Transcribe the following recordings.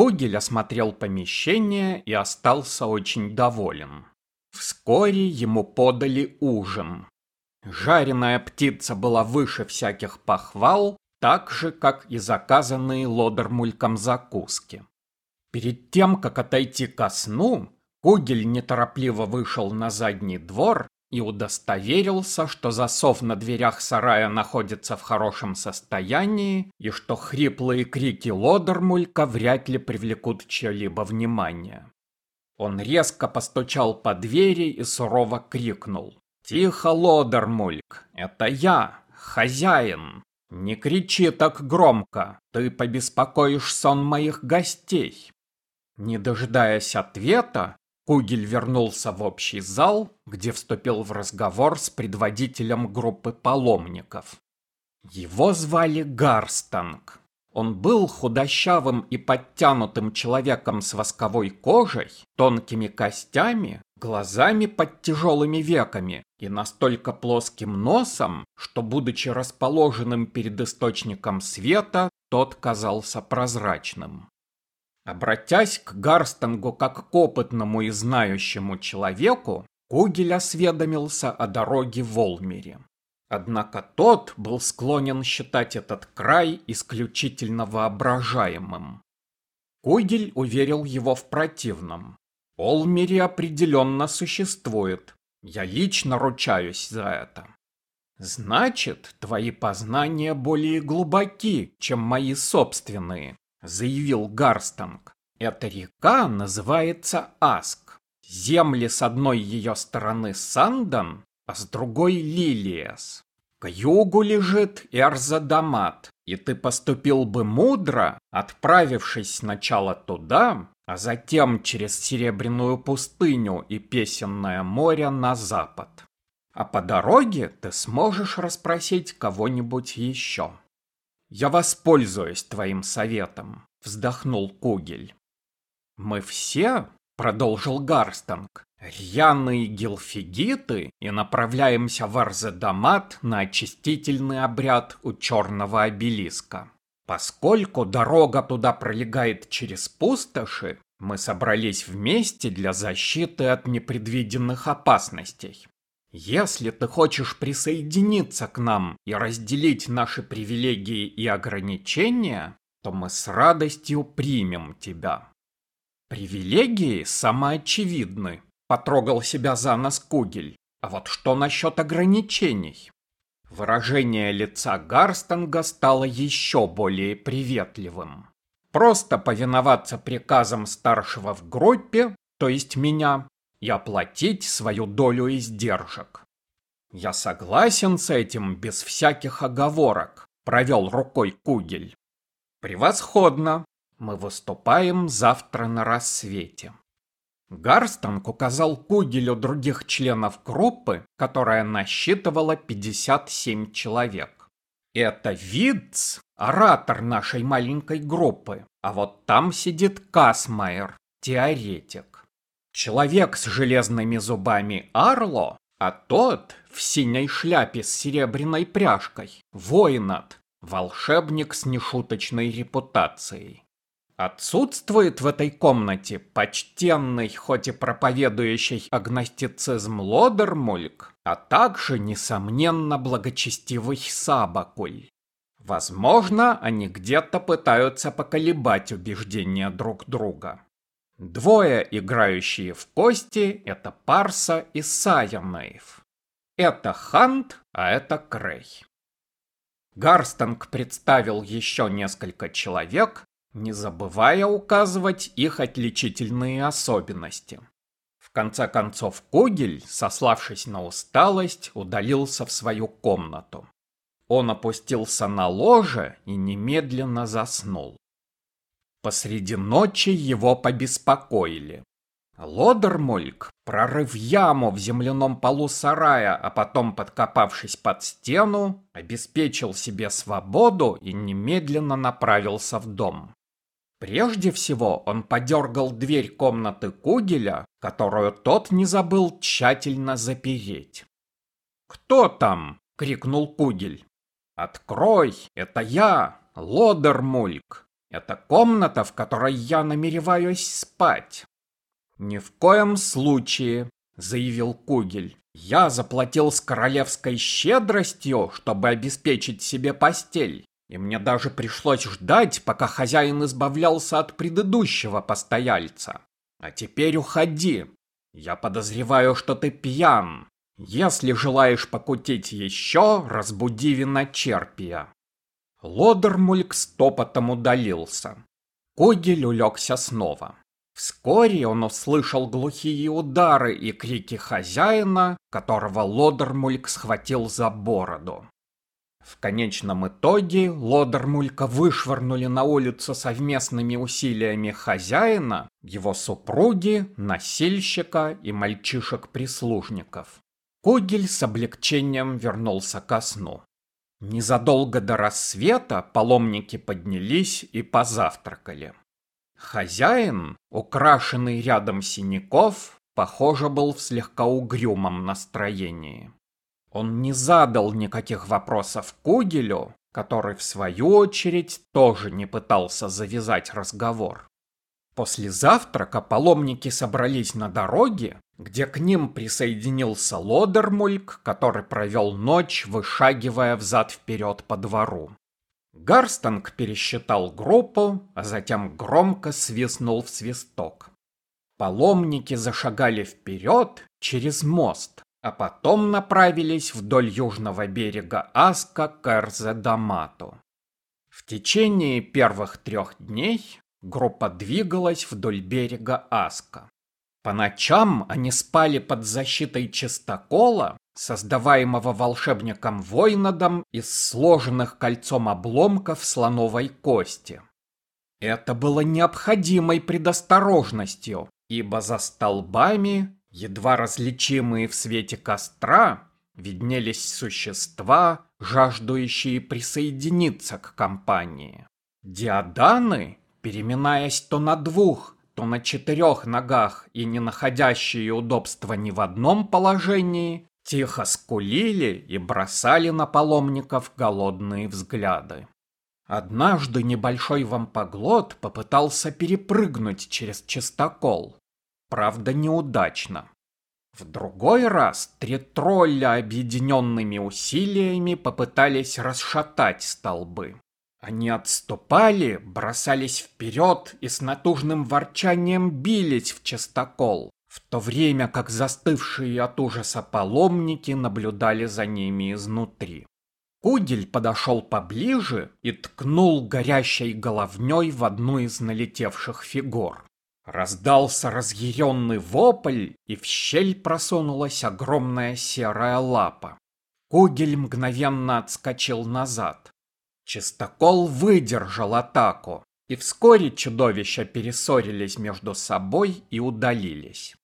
Кугель осмотрел помещение и остался очень доволен. Вскоре ему подали ужин. Жареная птица была выше всяких похвал, так же, как и заказанные лодермульком закуски. Перед тем, как отойти ко сну, Кугель неторопливо вышел на задний двор и удостоверился, что засов на дверях сарая находится в хорошем состоянии и что хриплые крики Лодермулька вряд ли привлекут чье-либо внимание. Он резко постучал по двери и сурово крикнул. «Тихо, Лодермульк, это я, хозяин! Не кричи так громко, ты побеспокоишь сон моих гостей!» Не дожидаясь ответа, Кугель вернулся в общий зал, где вступил в разговор с предводителем группы паломников. Его звали Гарстанг. Он был худощавым и подтянутым человеком с восковой кожей, тонкими костями, глазами под тяжелыми веками и настолько плоским носом, что, будучи расположенным перед источником света, тот казался прозрачным. Обратясь к Гарстангу как к опытному и знающему человеку, Кугель осведомился о дороге в Волмере. Однако тот был склонен считать этот край исключительно воображаемым. Кугель уверил его в противном. Олмере определенно существует. Я лично ручаюсь за это. Значит, твои познания более глубоки, чем мои собственные, заявил Гарстанг. Эта река называется Аск. Земли с одной ее стороны Сандан, а с другой Лилиес. К югу лежит Эрзадамат, и ты поступил бы мудро, отправившись сначала туда, а затем через Серебряную пустыню и Песенное море на запад. А по дороге ты сможешь расспросить кого-нибудь еще. «Я воспользуюсь твоим советом», — вздохнул Кугель. «Мы все», — продолжил Гарстанг, — «рьяные гилфигиты и направляемся в Арзедамат на очистительный обряд у черного обелиска. Поскольку дорога туда пролегает через пустоши, мы собрались вместе для защиты от непредвиденных опасностей. Если ты хочешь присоединиться к нам и разделить наши привилегии и ограничения, то мы с радостью примем тебя. Привилегии самоочевидны, потрогал себя за нос Кугель. А вот что насчет ограничений? Выражение лица Гарстонга стало еще более приветливым. Просто повиноваться приказам старшего в группе, то есть меня, и оплатить свою долю издержек. Я согласен с этим без всяких оговорок, провел рукой Кугель. Превосходно. Мы выступаем завтра на рассвете. Гарстанг указал Кугелю других членов группы, которая насчитывала 57 человек. Это Видц, оратор нашей маленькой группы, а вот там сидит Касмайер, теоретик. Человек с железными зубами Арло, а тот в синей шляпе с серебряной пряжкой, воинат, волшебник с нешуточной репутацией. Отсутствует в этой комнате почтенный, хоть и проповедующий агностицизм Лодермульк, а также, несомненно, благочестивый Сабакуль. Возможно, они где-то пытаются поколебать убеждения друг друга. Двое, играющие в кости, это Парса и Сайонейв. Это Хант, а это Крей. Гарстонг представил еще несколько человек, не забывая указывать их отличительные особенности. В конце концов Кугель, сославшись на усталость, удалился в свою комнату. Он опустился на ложе и немедленно заснул. Посреди ночи его побеспокоили. Лодермольк, прорыв яму в земляном полу сарая, а потом подкопавшись под стену, обеспечил себе свободу и немедленно направился в дом. Прежде всего он подергал дверь комнаты Кугеля, которую тот не забыл тщательно запереть. «Кто там?» — крикнул Кугель. «Открой, это я, Лодермульк!» Это комната, в которой я намереваюсь спать. Ни в коем случае, заявил Кугель. Я заплатил с королевской щедростью, чтобы обеспечить себе постель. И мне даже пришлось ждать, пока хозяин избавлялся от предыдущего постояльца. А теперь уходи. Я подозреваю, что ты пьян. Если желаешь покутить еще, разбуди виночерпия. Лодермульк стопотом удалился. Когель улегся снова. Вскоре он услышал глухие удары и крики хозяина, которого Лодермульк схватил за бороду. В конечном итоге Лодермулька вышвырнули на улицу совместными усилиями хозяина, его супруги, носильщика и мальчишек-прислужников. Кугель с облегчением вернулся ко сну. Незадолго до рассвета паломники поднялись и позавтракали. Хозяин, украшенный рядом синяков, похоже, был в слегка угрюмом настроении. Он не задал никаких вопросов Кугелю, который, в свою очередь, тоже не пытался завязать разговор. После завтрака паломники собрались на дороге, где к ним присоединился Лодермульк, который провел ночь, вышагивая взад-вперед по двору. Гарстанг пересчитал группу, а затем громко свистнул в свисток. Паломники зашагали вперед через мост, а потом направились вдоль южного берега Аска к Эрзе-Дамату. В течение первых трех дней группа двигалась вдоль берега Аска. По ночам они спали под защитой чистокола, создаваемого волшебником Войнадом из сложенных кольцом обломков слоновой кости. Это было необходимой предосторожностью, ибо за столбами Едва различимые в свете костра виднелись существа, жаждущие присоединиться к компании. Диаданы, переминаясь то на двух, то на четырех ногах и не находящие удобства ни в одном положении, тихо скулили и бросали на паломников голодные взгляды. Однажды небольшой вампоглот попытался перепрыгнуть через чистокол, правда неудачно. В другой раз три тролля объединенными усилиями попытались расшатать столбы. Они отступали, бросались вперед и с натужным ворчанием бились в частокол, в то время как застывшие от ужаса паломники наблюдали за ними изнутри. Кудель подошел поближе и ткнул горящей головней в одну из налетевших фигур. Раздался разъяренный вопль, и в щель просунулась огромная серая лапа. Кугель мгновенно отскочил назад. Чистокол выдержал атаку, и вскоре чудовища перессорились между собой и удалились.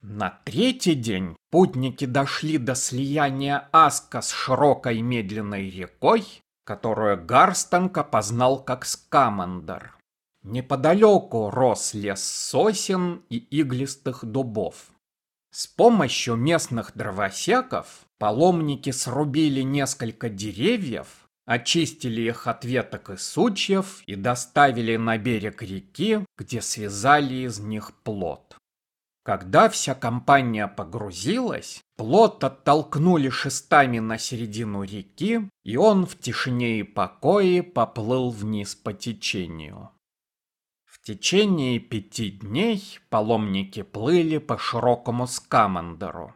На третий день путники дошли до слияния Аска с широкой медленной рекой, которую Гарстанг опознал как Скамандер. Неподалеку рос лес сосен и иглистых дубов. С помощью местных дровосеков паломники срубили несколько деревьев, очистили их от веток и сучьев и доставили на берег реки, где связали из них плот. Когда вся компания погрузилась, плот оттолкнули шестами на середину реки, и он в тишине и покое поплыл вниз по течению. В течение пяти дней паломники плыли по широкому Скамандеру.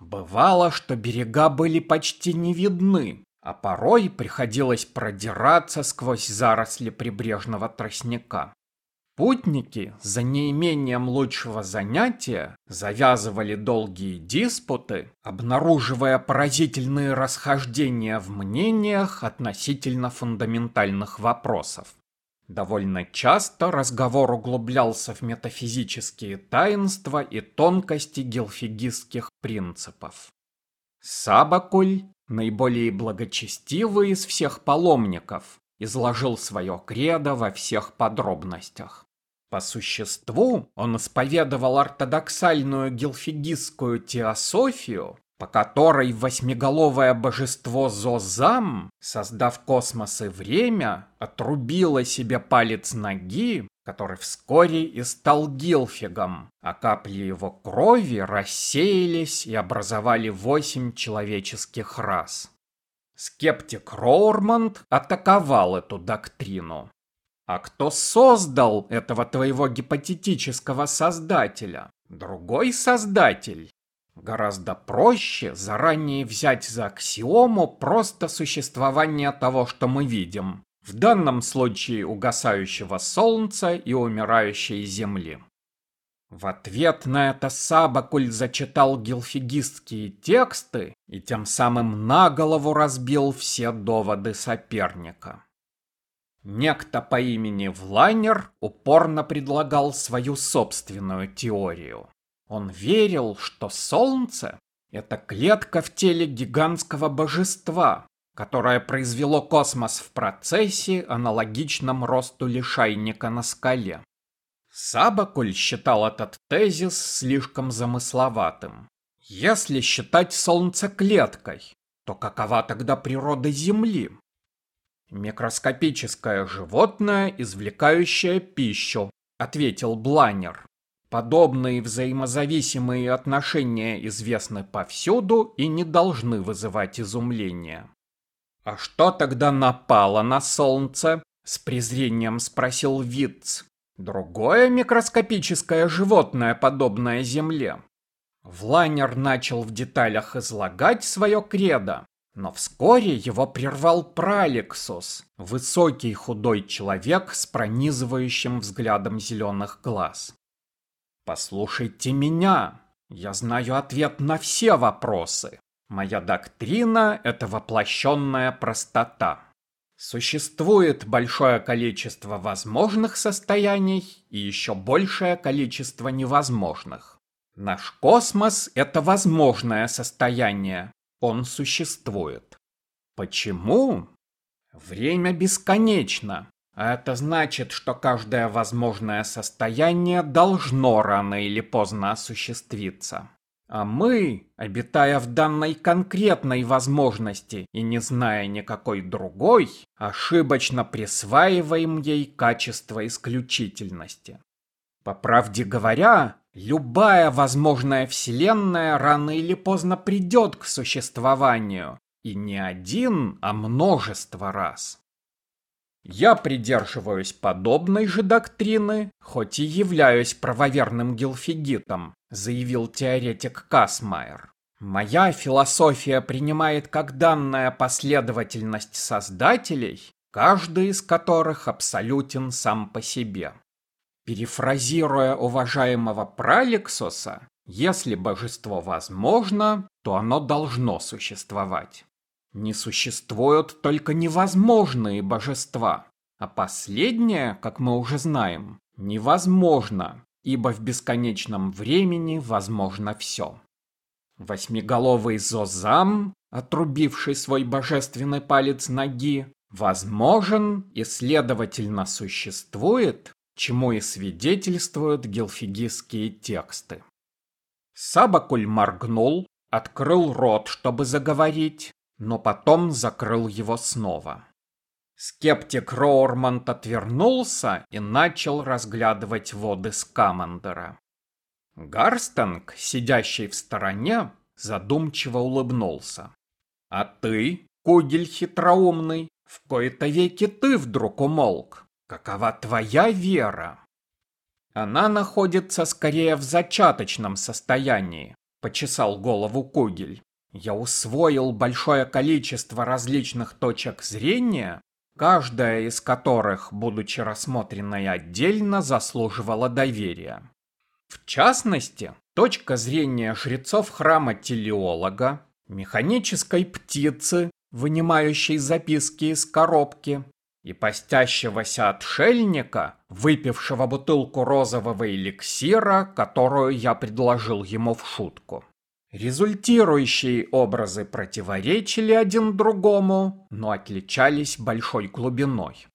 Бывало, что берега были почти не видны, а порой приходилось продираться сквозь заросли прибрежного тростника. Путники за неимением лучшего занятия завязывали долгие диспуты, обнаруживая поразительные расхождения в мнениях относительно фундаментальных вопросов. Довольно часто разговор углублялся в метафизические таинства и тонкости гелфигистских принципов. Сабакуль, наиболее благочестивый из всех паломников, изложил свое кредо во всех подробностях. По существу он исповедовал ортодоксальную гелфигистскую теософию, по которой восьмиголовое божество Зозам, создав космос и время, отрубило себе палец ноги, который вскоре и стал Гилфигом, а капли его крови рассеялись и образовали восемь человеческих рас. Скептик Роурмонд атаковал эту доктрину. А кто создал этого твоего гипотетического создателя? Другой создатель? Гораздо проще заранее взять за аксиому просто существование того, что мы видим. В данном случае угасающего солнца и умирающей земли. В ответ на это Сабакуль зачитал гилфигистские тексты и тем самым на голову разбил все доводы соперника. Некто по имени Влайнер упорно предлагал свою собственную теорию. Он верил, что Солнце — это клетка в теле гигантского божества, которое произвело космос в процессе, аналогичном росту лишайника на скале. Сабакуль считал этот тезис слишком замысловатым. Если считать Солнце клеткой, то какова тогда природа Земли? «Микроскопическое животное, извлекающее пищу», — ответил Бланер. Подобные взаимозависимые отношения известны повсюду и не должны вызывать изумления. «А что тогда напало на Солнце?» — с презрением спросил Витц. «Другое микроскопическое животное, подобное Земле». Вланер начал в деталях излагать свое кредо, но вскоре его прервал Пралексус, высокий худой человек с пронизывающим взглядом зеленых глаз. «Послушайте меня. Я знаю ответ на все вопросы. Моя доктрина — это воплощенная простота. Существует большое количество возможных состояний и еще большее количество невозможных. Наш космос — это возможное состояние, он существует. Почему? Время бесконечно. А это значит, что каждое возможное состояние должно рано или поздно осуществиться. А мы, обитая в данной конкретной возможности и не зная никакой другой, ошибочно присваиваем ей качество исключительности. По правде говоря, Любая возможная вселенная рано или поздно придет к существованию, и не один, а множество раз. Я придерживаюсь подобной же доктрины, хоть и являюсь правоверным гилфигитом, заявил теоретик Касмайер. Моя философия принимает как данная последовательность создателей, каждый из которых абсолютен сам по себе. Перефразируя уважаемого Пралексоса, если божество возможно, то оно должно существовать. Не существуют только невозможные божества, а последнее, как мы уже знаем, невозможно, ибо в бесконечном времени возможно все. Восьмиголовый Зозам, отрубивший свой божественный палец ноги, возможен и, следовательно, существует чему и свидетельствуют гелфигистские тексты. Сабакуль моргнул, открыл рот, чтобы заговорить, но потом закрыл его снова. Скептик Роурмонт отвернулся и начал разглядывать воды Скамандера. Гарстонг, сидящий в стороне, задумчиво улыбнулся. «А ты, кудель хитроумный, в кои-то веки ты вдруг умолк. Какова твоя вера? Она находится скорее в зачаточном состоянии, почесал голову Кугель. Я усвоил большое количество различных точек зрения, каждая из которых, будучи рассмотренной отдельно, заслуживала доверия. В частности, точка зрения жрецов храма телеолога, механической птицы, вынимающей записки из коробки, и постящегося отшельника, выпившего бутылку розового эликсира, которую я предложил ему в шутку. Результирующие образы противоречили один другому, но отличались большой глубиной.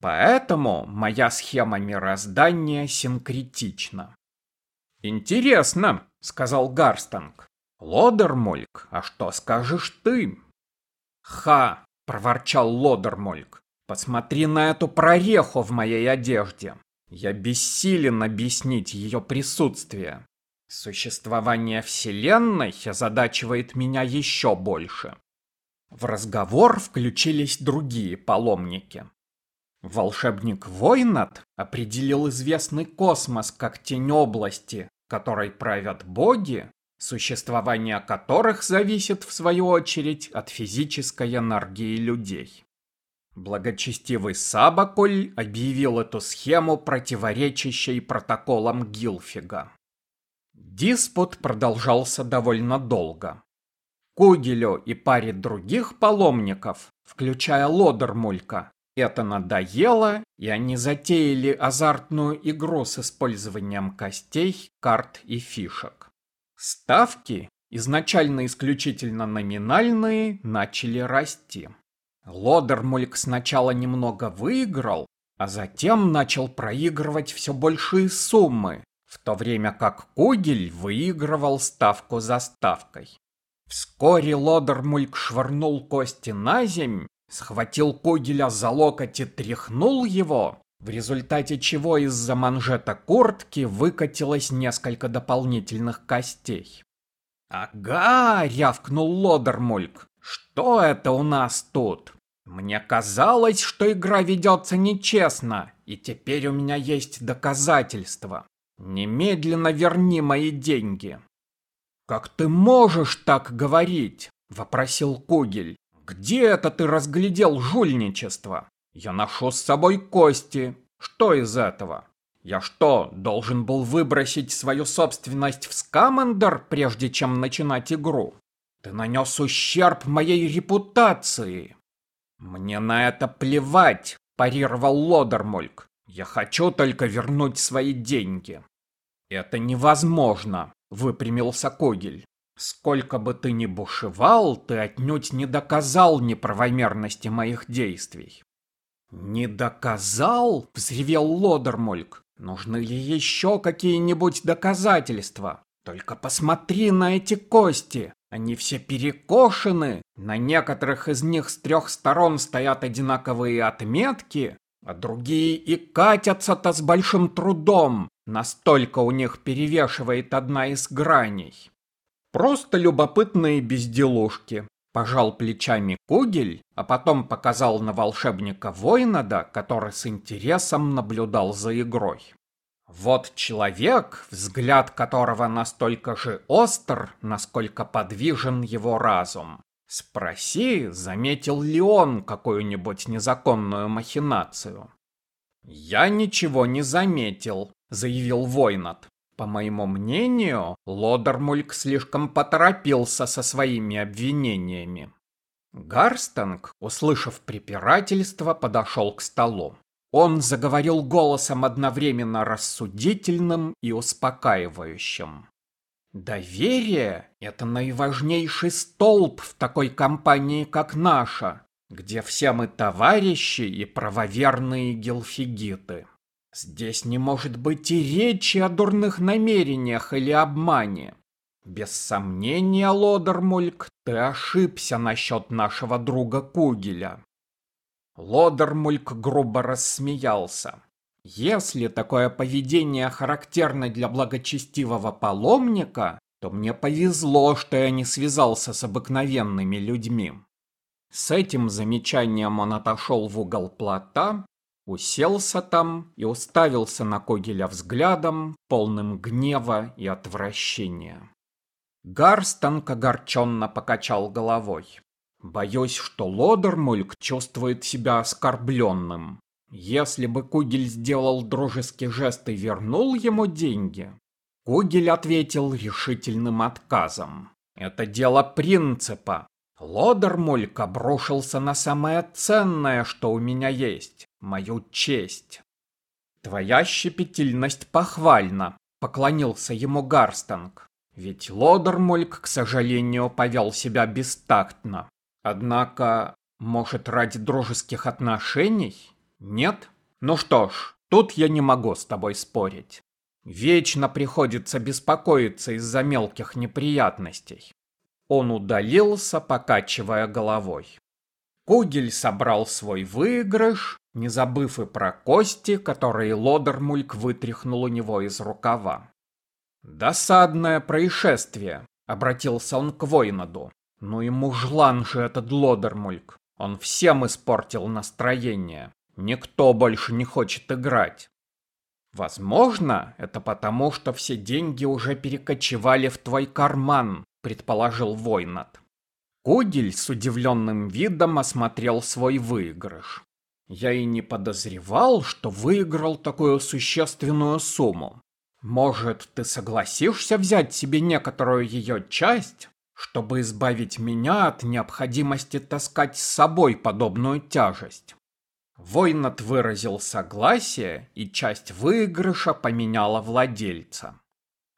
Поэтому моя схема мироздания синкретична. «Интересно», — сказал Гарстанг. Лодермольк, а что скажешь ты? Ха, проворчал Лодермольк. Посмотри на эту прореху в моей одежде. Я бессилен объяснить ее присутствие. Существование Вселенной озадачивает меня еще больше. В разговор включились другие паломники. Волшебник Войнат определил известный космос как тень области, которой правят боги, существование которых зависит, в свою очередь, от физической энергии людей. Благочестивый Сабакуль объявил эту схему противоречащей протоколам Гилфига. Диспут продолжался довольно долго. Кугелю и паре других паломников, включая Лодермулька, это надоело, и они затеяли азартную игру с использованием костей, карт и фишек. Ставки, изначально исключительно номинальные, начали расти. Лодермульк сначала немного выиграл, а затем начал проигрывать все большие суммы, в то время как Кугель выигрывал ставку за ставкой. Вскоре Лодермульк швырнул кости на земь, схватил Кугеля за локоть и тряхнул его, в результате чего из-за манжета куртки выкатилось несколько дополнительных костей. «Ага!» — рявкнул Лодермульк. «Что это у нас тут? Мне казалось, что игра ведется нечестно, и теперь у меня есть доказательства. Немедленно верни мои деньги!» «Как ты можешь так говорить?» — вопросил Кугель. «Где это ты разглядел жульничество? Я ношу с собой кости. Что из этого? Я что, должен был выбросить свою собственность в Скамендер, прежде чем начинать игру? Ты нанес ущерб моей репутации». «Мне на это плевать», – парировал Лодермольк. «Я хочу только вернуть свои деньги». «Это невозможно», — выпрямился Когель. «Сколько бы ты ни бушевал, ты отнюдь не доказал неправомерности моих действий». «Не доказал?» — взревел Лодермольк. «Нужны ли еще какие-нибудь доказательства? Только посмотри на эти кости. Они все перекошены. На некоторых из них с трех сторон стоят одинаковые отметки, а другие и катятся-то с большим трудом. Настолько у них перевешивает одна из граней. Просто любопытные безделушки. Пожал плечами Кугель, а потом показал на волшебника Войнада, который с интересом наблюдал за игрой. Вот человек, взгляд которого настолько же остр, насколько подвижен его разум. Спроси, заметил ли он какую-нибудь незаконную махинацию. Я ничего не заметил, заявил Войнат. По моему мнению, Лодермульк слишком поторопился со своими обвинениями. Гарстонг, услышав препирательство, подошел к столу. Он заговорил голосом одновременно рассудительным и успокаивающим. Доверие – это наиважнейший столб в такой компании, как наша, где все мы товарищи и правоверные гелфигиты. Здесь не может быть и речи о дурных намерениях или обмане. Без сомнения, Лодермульк, ты ошибся насчет нашего друга Кугеля. Лодермульк грубо рассмеялся. Если такое поведение характерно для благочестивого паломника, то мне повезло, что я не связался с обыкновенными людьми. С этим замечанием он отошел в угол плота Уселся там и уставился на Когеля взглядом, полным гнева и отвращения. Гарстонг огорченно покачал головой. Боюсь, что Лодермульк чувствует себя оскорбленным. Если бы Кугель сделал дружеский жест и вернул ему деньги, Кугель ответил решительным отказом. Это дело принципа. Лодермульк обрушился на самое ценное, что у меня есть мою честь. Твоя щепетильность похвальна, поклонился ему Гарстонг. Ведь Лодермульк, к сожалению, повел себя бестактно. Однако, может, ради дружеских отношений? Нет? Ну что ж, тут я не могу с тобой спорить. Вечно приходится беспокоиться из-за мелких неприятностей. Он удалился, покачивая головой. Кугель собрал свой выигрыш, не забыв и про кости, которые Лодермульк вытряхнул у него из рукава. «Досадное происшествие», — обратился он к Войнаду. «Ну и мужлан же этот Лодермульк. Он всем испортил настроение. Никто больше не хочет играть. Возможно, это потому, что все деньги уже перекочевали в твой карман, предположил Войнат. Кудель с удивленным видом осмотрел свой выигрыш. Я и не подозревал, что выиграл такую существенную сумму. Может, ты согласишься взять себе некоторую ее часть, чтобы избавить меня от необходимости таскать с собой подобную тяжесть? Войнат выразил согласие, и часть выигрыша поменяла владельца.